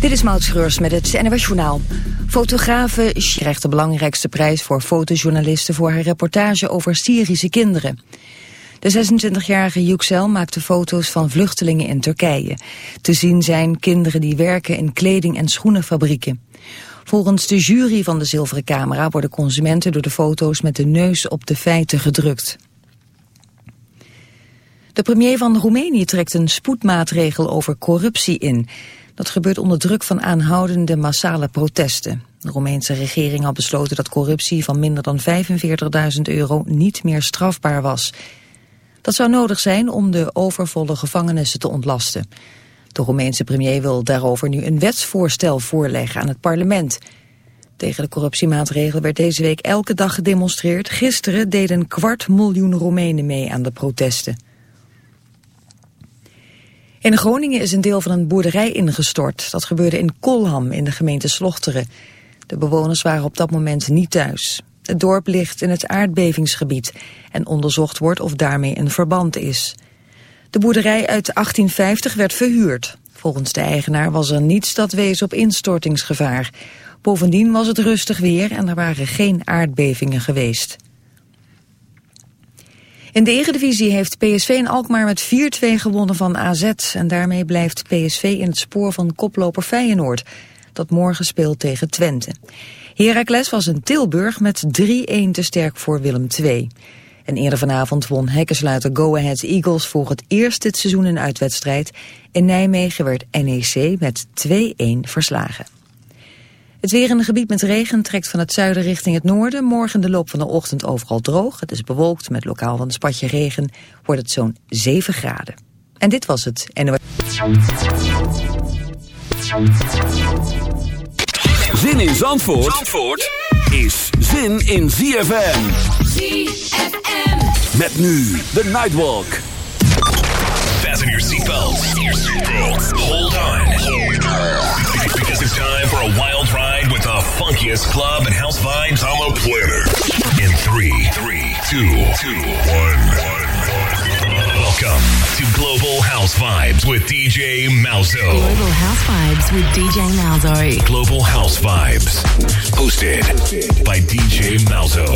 Dit is Maud Schreurs met het NWS Journaal. Fotografe krijgt de belangrijkste prijs voor fotojournalisten... voor haar reportage over Syrische kinderen. De 26-jarige Yüksel maakte foto's van vluchtelingen in Turkije. Te zien zijn kinderen die werken in kleding- en schoenenfabrieken. Volgens de jury van de Zilveren Camera worden consumenten door de foto's met de neus op de feiten gedrukt. De premier van Roemenië trekt een spoedmaatregel over corruptie in. Dat gebeurt onder druk van aanhoudende massale protesten. De Roemeense regering had besloten dat corruptie van minder dan 45.000 euro niet meer strafbaar was. Dat zou nodig zijn om de overvolle gevangenissen te ontlasten. De Roemeense premier wil daarover nu een wetsvoorstel voorleggen aan het parlement. Tegen de corruptiemaatregel werd deze week elke dag gedemonstreerd. Gisteren deden een kwart miljoen Roemenen mee aan de protesten. In Groningen is een deel van een boerderij ingestort. Dat gebeurde in Kolham in de gemeente Slochteren. De bewoners waren op dat moment niet thuis. Het dorp ligt in het aardbevingsgebied en onderzocht wordt of daarmee een verband is. De boerderij uit 1850 werd verhuurd. Volgens de eigenaar was er niets dat wees op instortingsgevaar. Bovendien was het rustig weer en er waren geen aardbevingen geweest. In de Eredivisie heeft PSV in Alkmaar met 4-2 gewonnen van AZ. En daarmee blijft PSV in het spoor van koploper Feyenoord. Dat morgen speelt tegen Twente. Heracles was in Tilburg met 3-1 te sterk voor Willem II. En eerder vanavond won hekkensluiter Go Ahead Eagles voor het eerst dit seizoen een uitwedstrijd. In Nijmegen werd NEC met 2-1 verslagen. Het weer in een gebied met regen trekt van het zuiden richting het noorden. Morgen de loop van de ochtend overal droog. Het is bewolkt met lokaal een spatje regen. Wordt het zo'n 7 graden. En dit was het. Zin in Zandvoort, Zandvoort is zin in ZFM. ZFM. Met nu de Nightwalk. Fasten your seatbelts. Hold on. Because it's time for a wild funkiest club and house vibes on the planet. In three, three, two, two, one, one, one. Welcome to Global House Vibes with DJ Malzo. Global House Vibes with DJ Malzo. Global House Vibes, hosted by DJ Malzo.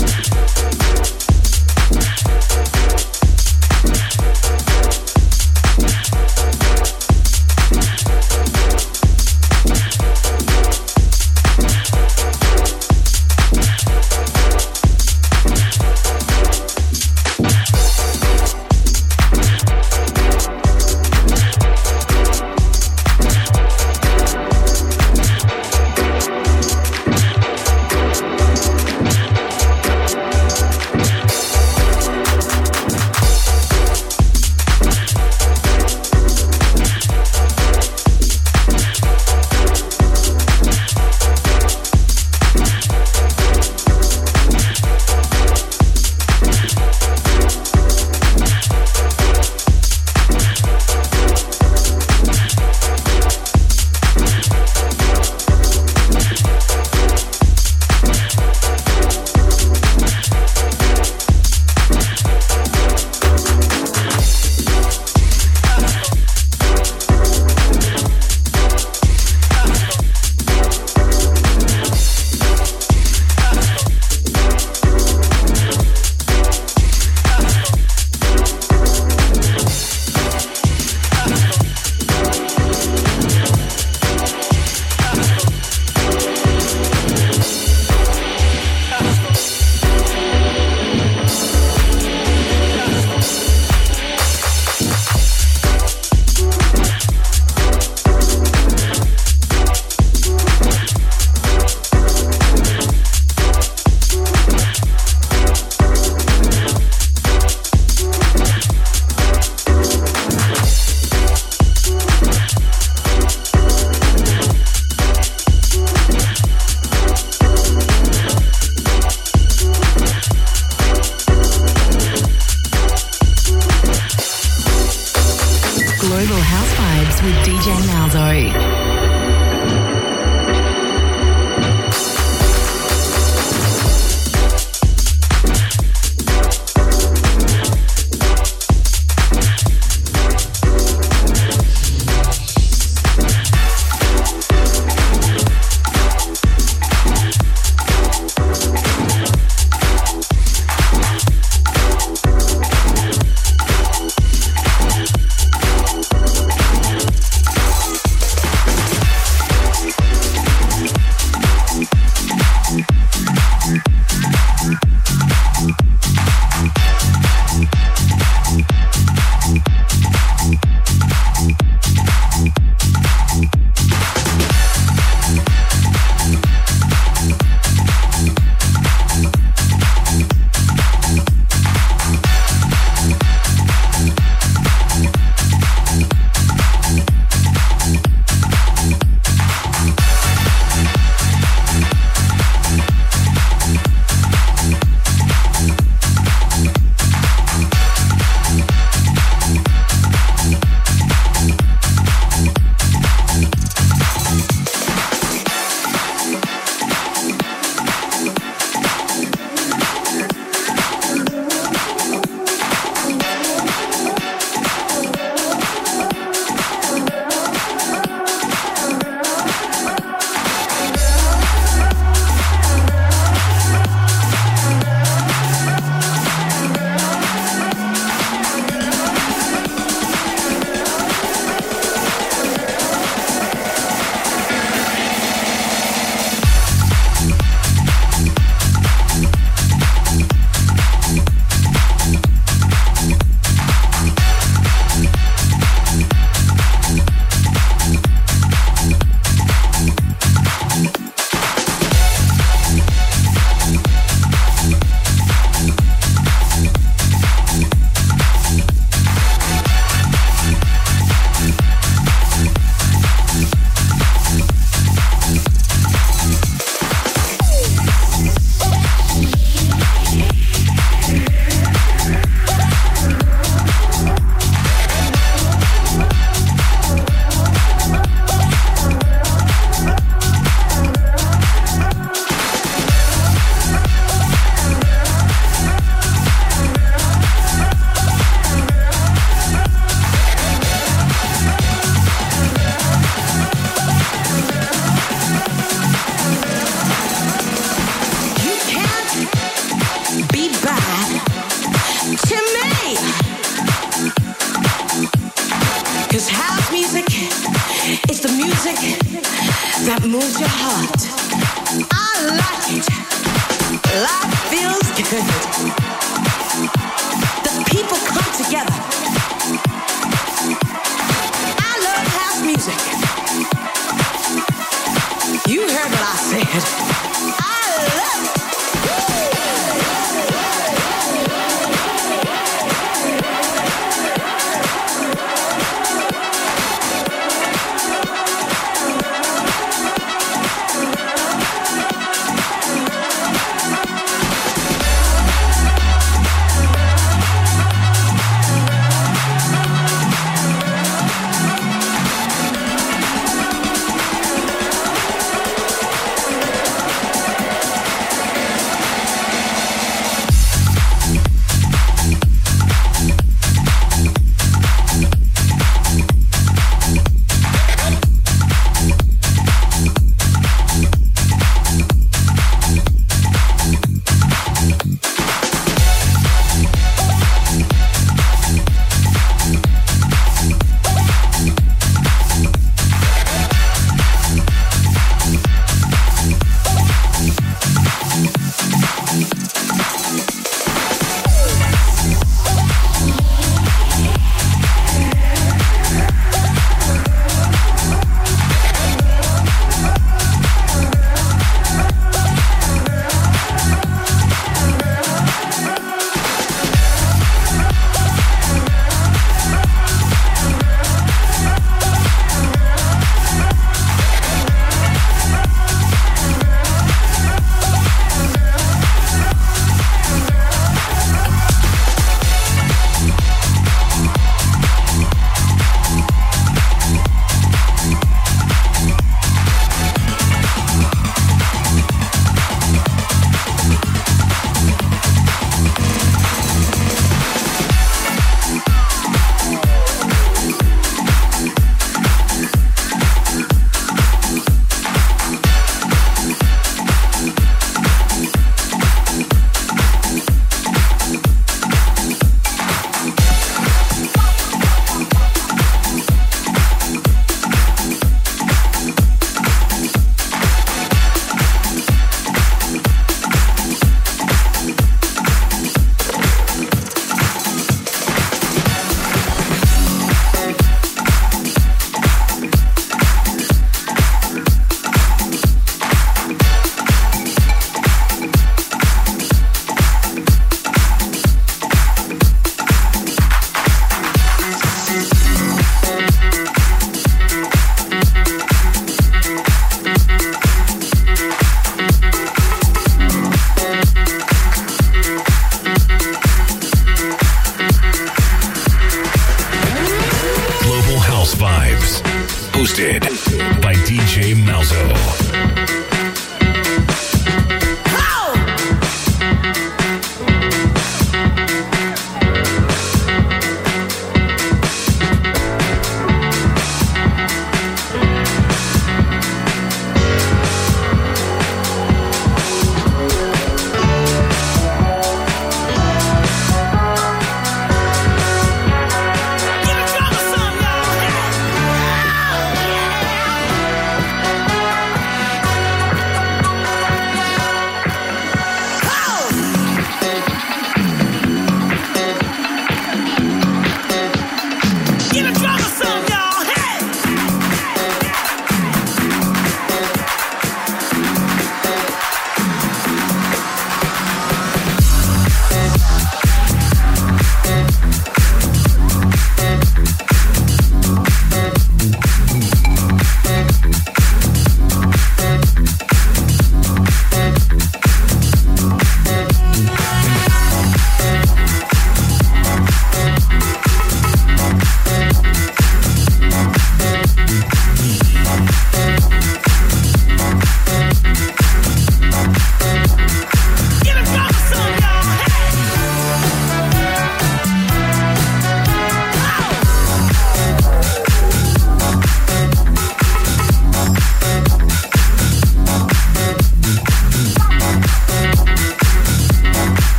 Thank you. Thank you.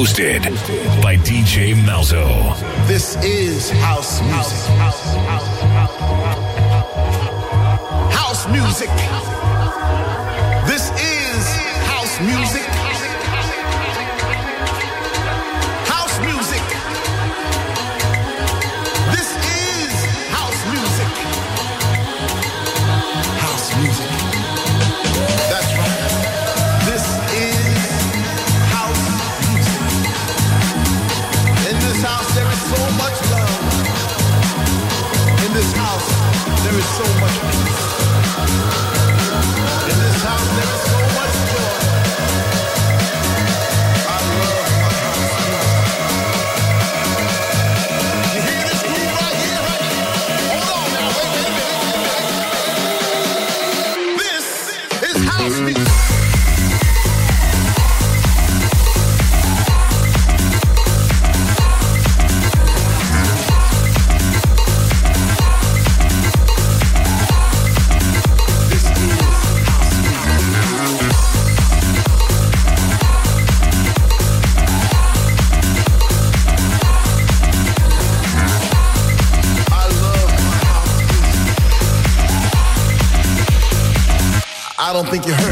hosted by DJ Malzo. This is house music. House music. so much don't think you heard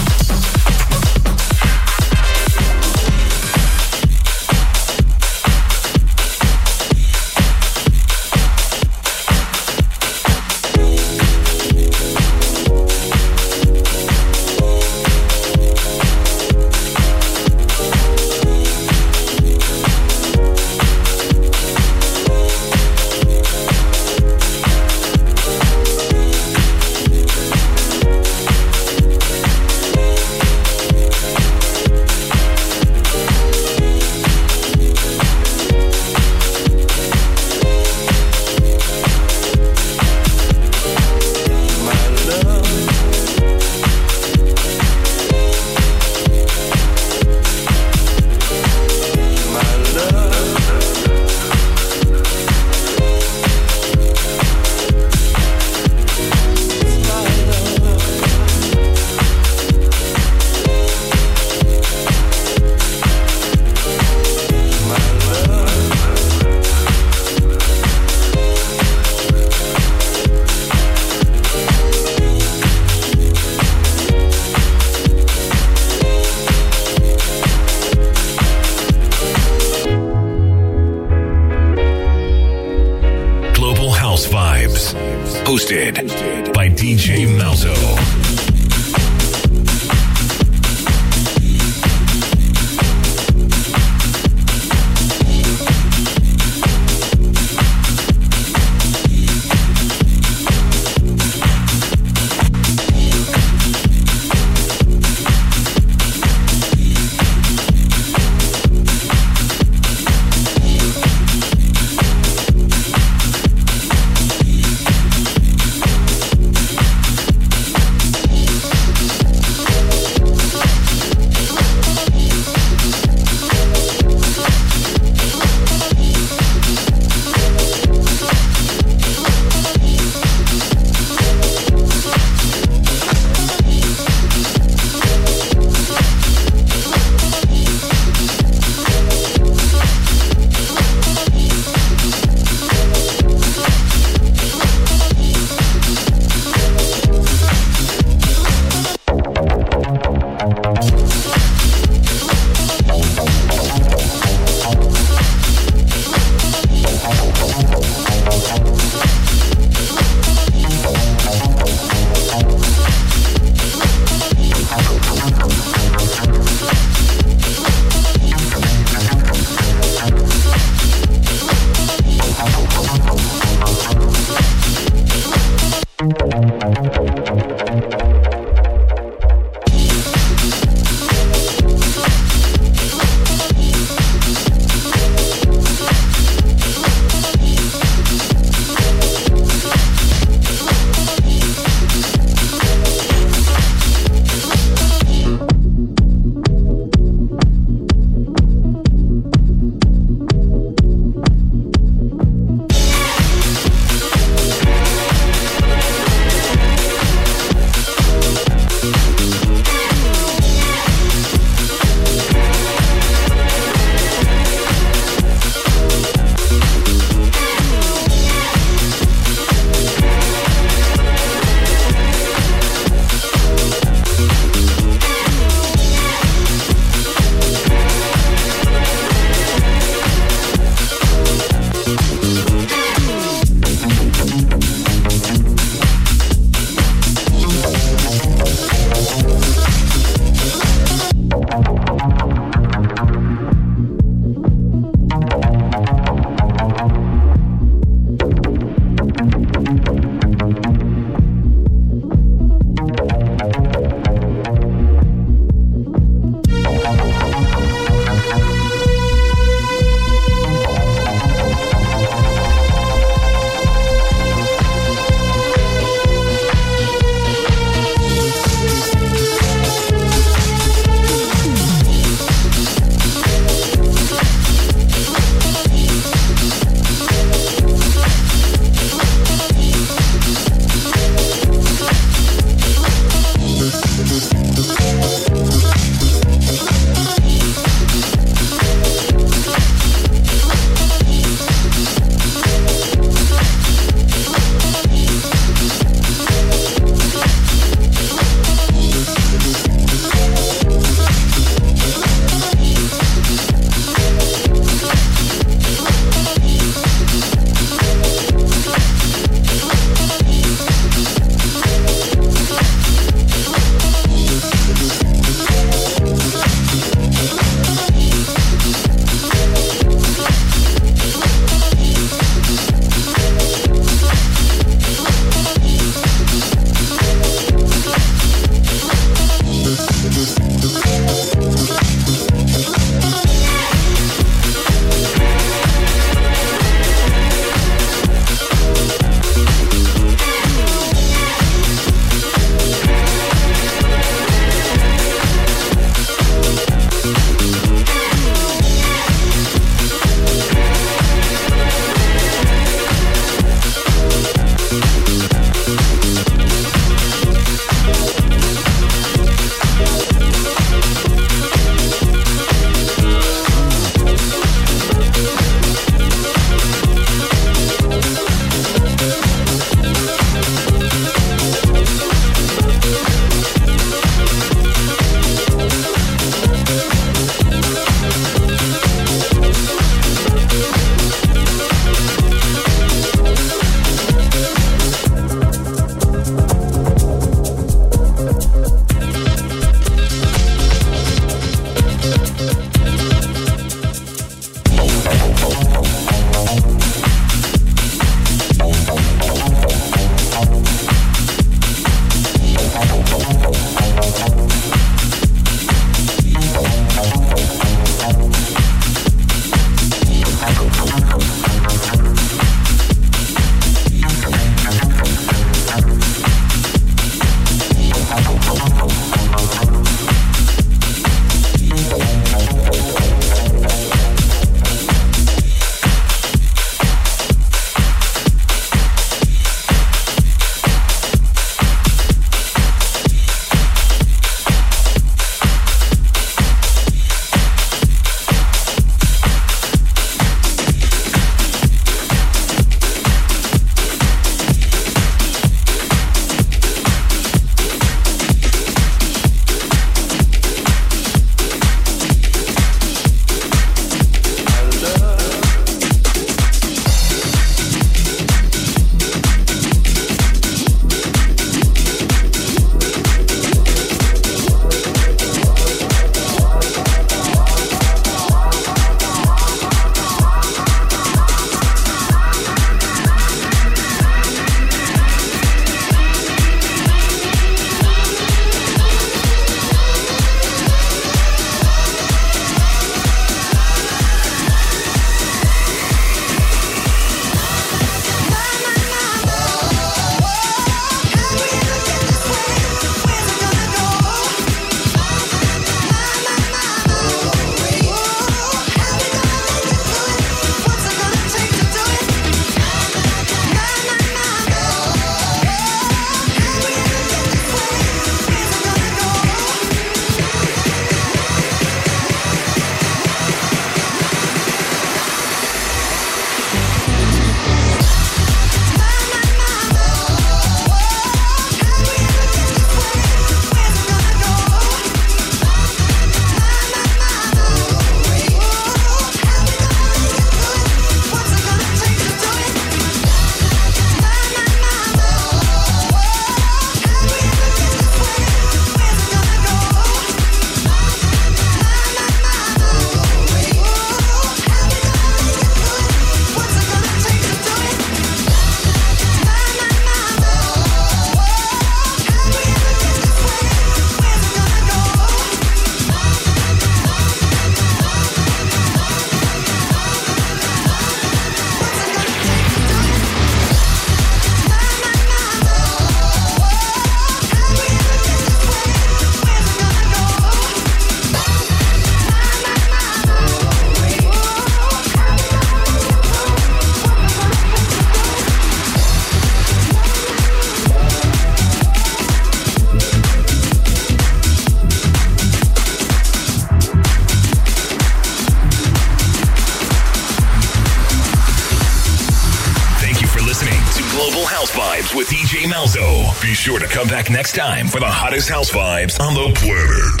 come back next time for the hottest house vibes on the planet.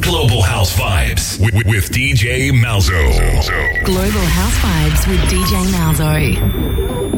Global House Vibes with, with, with DJ Malzo. Global House Vibes with DJ Malzo.